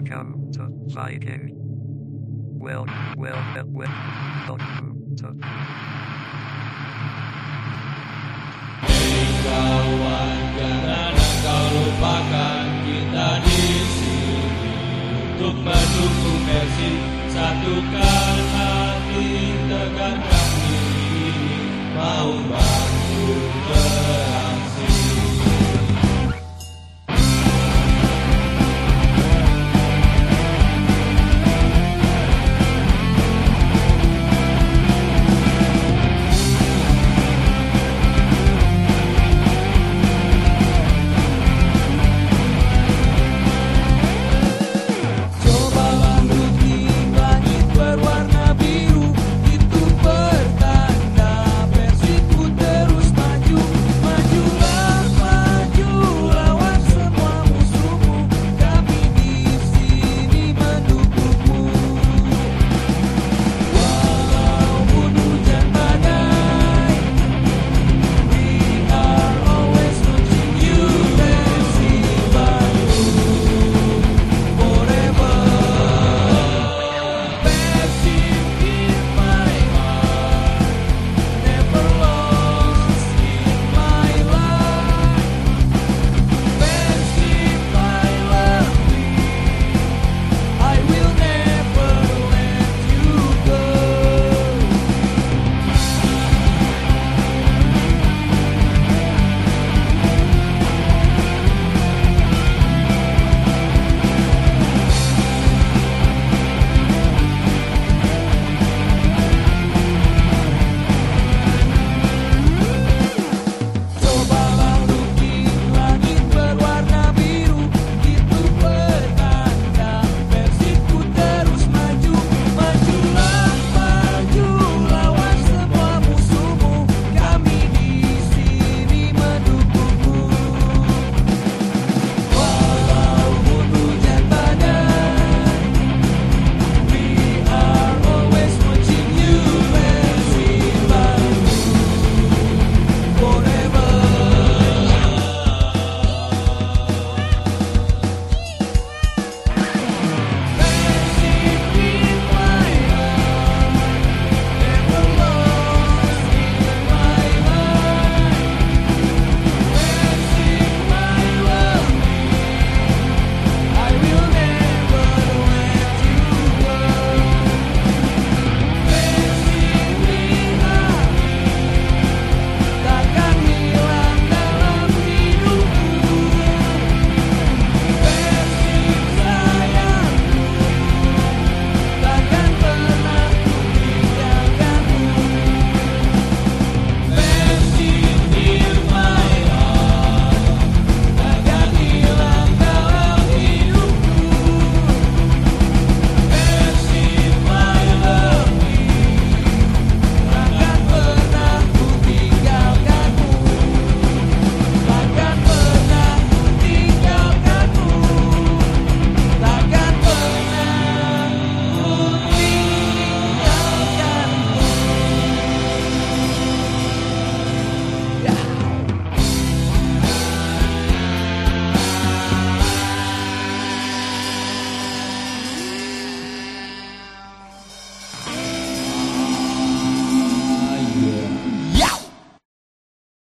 Welcome to Viking. Well, well, well, welcome to kawan, jangan kau lupakan kita di sini untuk mendukung Messi. Satukan hati, tegakkan diri, mau bangkit.